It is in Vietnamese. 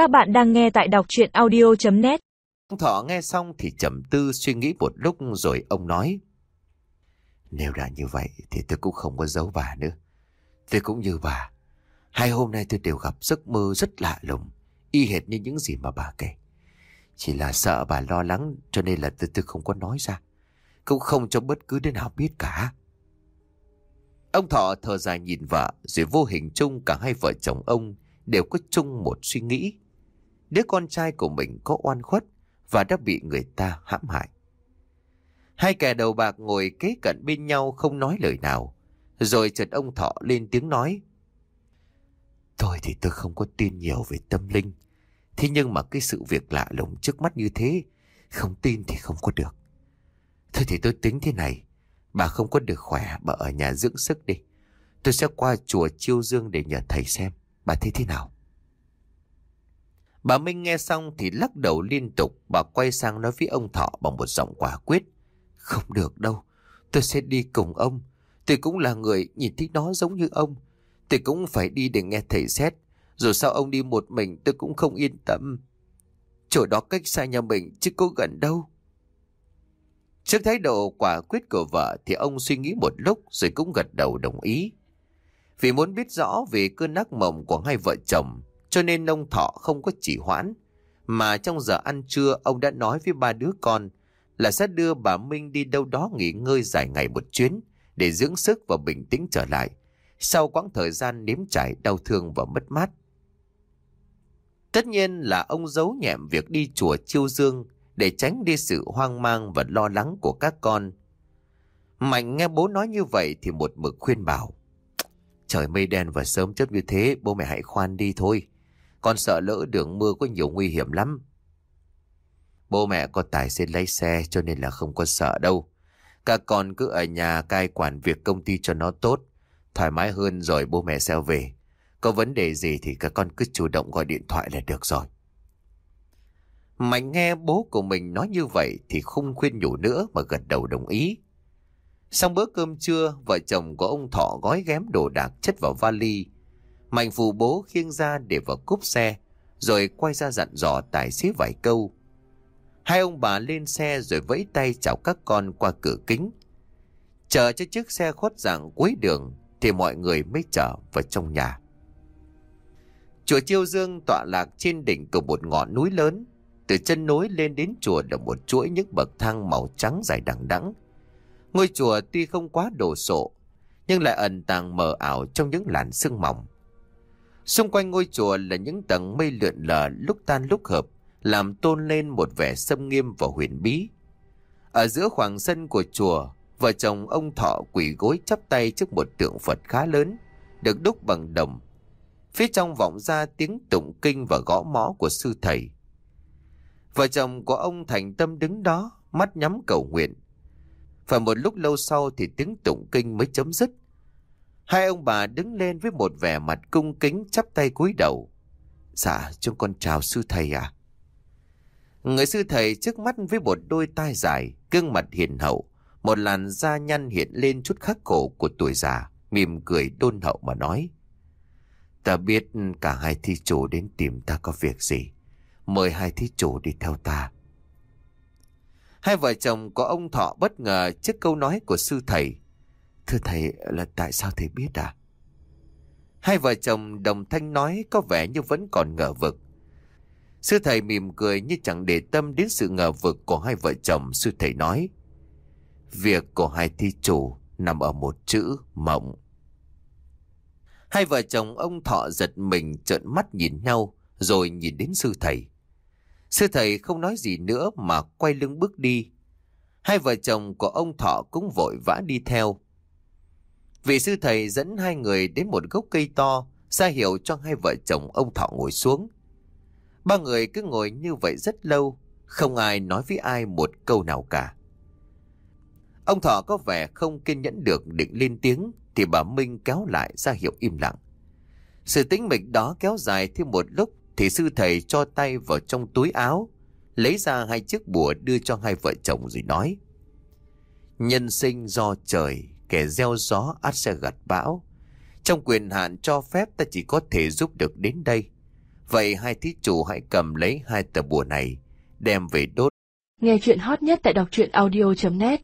Các bạn đang nghe tại đọc chuyện audio.net Ông Thọ nghe xong thì trầm tư suy nghĩ một lúc rồi ông nói. Nếu đã như vậy thì tôi cũng không có giấu bà nữa. Tôi cũng như bà. Hai hôm nay tôi đều gặp giấc mơ rất lạ lùng, y hệt như những gì mà bà kể. Chỉ là sợ bà lo lắng cho nên là tôi, tôi không có nói ra. Cũng không cho bất cứ đứa nào biết cả. Ông Thọ thở dài nhìn vợ rồi vô hình chung cả hai vợ chồng ông đều có chung một suy nghĩ. Đứa con trai của mình có oan khuất và đã bị người ta hãm hại. Hai kẻ đầu bạc ngồi kế cận bên nhau không nói lời nào. Rồi chợt ông Thọ lên tiếng nói. Tôi thì tôi không có tin nhiều về tâm linh. Thế nhưng mà cái sự việc lạ lùng trước mắt như thế, không tin thì không có được. Thôi thì tôi tính thế này. Bà không có được khỏe, bà ở nhà dưỡng sức đi. Tôi sẽ qua chùa Chiêu Dương để nhờ thầy xem. Bà thấy thế nào? Bà Minh nghe xong thì lắc đầu liên tục. Bà quay sang nói với ông Thọ bằng một giọng quả quyết. Không được đâu. Tôi sẽ đi cùng ông. Tôi cũng là người nhìn thấy nó giống như ông. Tôi cũng phải đi để nghe thầy xét. Rồi sao ông đi một mình, tôi cũng không yên tâm. Chỗ đó cách xa nhà mình chứ có gần đâu. Trước thái độ quả quyết của vợ thì ông suy nghĩ một lúc rồi cũng gật đầu đồng ý. Vì muốn biết rõ về cơn ác mộng của hai vợ chồng cho nên ông Thọ không có chỉ hoãn. Mà trong giờ ăn trưa ông đã nói với ba đứa con là sẽ đưa bà Minh đi đâu đó nghỉ ngơi dài ngày một chuyến để dưỡng sức và bình tĩnh trở lại sau quãng thời gian nếm trải đau thương và mất mát. Tất nhiên là ông giấu nhẹm việc đi chùa Chiêu Dương để tránh đi sự hoang mang và lo lắng của các con. Mạnh nghe bố nói như vậy thì một mực khuyên bảo. Trời mây đen và sớm chớp như thế, bố mẹ hãy khoan đi thôi. Con sợ lỡ đường mưa có nhiều nguy hiểm lắm. Bố mẹ có tài xế lái xe cho nên là không có sợ đâu. cả con cứ ở nhà cai quản việc công ty cho nó tốt. Thoải mái hơn rồi bố mẹ sẽ về. Có vấn đề gì thì các con cứ chủ động gọi điện thoại là được rồi. Mạnh nghe bố của mình nói như vậy thì không khuyên nhủ nữa mà gật đầu đồng ý. Xong bữa cơm trưa, vợ chồng của ông Thọ gói ghém đồ đạc chất vào vali. Mạnh phụ bố khiêng ra để vào cúp xe, rồi quay ra dặn dò tài xế vài câu. Hai ông bà lên xe rồi vẫy tay chào các con qua cửa kính. Chờ cho chiếc xe khuất dạng cuối đường thì mọi người mới trở vào trong nhà. Chùa Chiêu Dương tọa lạc trên đỉnh của một ngọn núi lớn. Từ chân núi lên đến chùa là một chuỗi những bậc thang màu trắng dài đằng đẵng. Ngôi chùa tuy không quá đồ sộ, nhưng lại ẩn tàng mờ ảo trong những làn sương mỏng. Xung quanh ngôi chùa là những tầng mây lượn lờ lúc tan lúc hợp, làm tôn lên một vẻ sâm nghiêm và huyền bí. Ở giữa khoảng sân của chùa, vợ chồng ông Thọ quỳ gối chắp tay trước một tượng Phật khá lớn, được đúc bằng đồng. Phía trong vọng ra tiếng tụng kinh và gõ mõ của sư thầy. Vợ chồng của ông thành tâm đứng đó, mắt nhắm cầu nguyện. Và một lúc lâu sau thì tiếng tụng kinh mới chấm dứt. Hai ông bà đứng lên với một vẻ mặt cung kính chắp tay cúi đầu. Dạ, chúng con chào sư thầy ạ. Người sư thầy trước mắt với một đôi tai dài, gương mặt hiền hậu, một làn da nhăn hiện lên chút khắc khổ của tuổi già, mỉm cười đôn hậu mà nói. Ta biết cả hai thi chủ đến tìm ta có việc gì. Mời hai thí chủ đi theo ta. Hai vợ chồng có ông Thọ bất ngờ trước câu nói của sư thầy. Thưa thầy là tại sao thầy biết à? Hai vợ chồng đồng thanh nói có vẻ như vẫn còn ngờ vực. Sư thầy mỉm cười như chẳng để tâm đến sự ngờ vực của hai vợ chồng. Sư thầy nói, việc của hai thi chủ nằm ở một chữ mộng. Hai vợ chồng ông Thọ giật mình trợn mắt nhìn nhau rồi nhìn đến sư thầy. Sư thầy không nói gì nữa mà quay lưng bước đi. Hai vợ chồng của ông Thọ cũng vội vã đi theo. Vị sư thầy dẫn hai người đến một gốc cây to, ra hiệu cho hai vợ chồng ông Thọ ngồi xuống. Ba người cứ ngồi như vậy rất lâu, không ai nói với ai một câu nào cả. Ông Thọ có vẻ không kiên nhẫn được định lên tiếng, thì bà Minh kéo lại ra hiệu im lặng. Sự tĩnh mịch đó kéo dài thêm một lúc thì sư thầy cho tay vào trong túi áo, lấy ra hai chiếc bùa đưa cho hai vợ chồng rồi nói. Nhân sinh do trời, kẻ gieo gió át sẽ gặt bão. Trong quyền hạn cho phép ta chỉ có thể giúp được đến đây. Vậy hai thí chủ hãy cầm lấy hai tờ bùa này, đem về đốt. Nghe chuyện hot nhất tại đọc truyện audio.net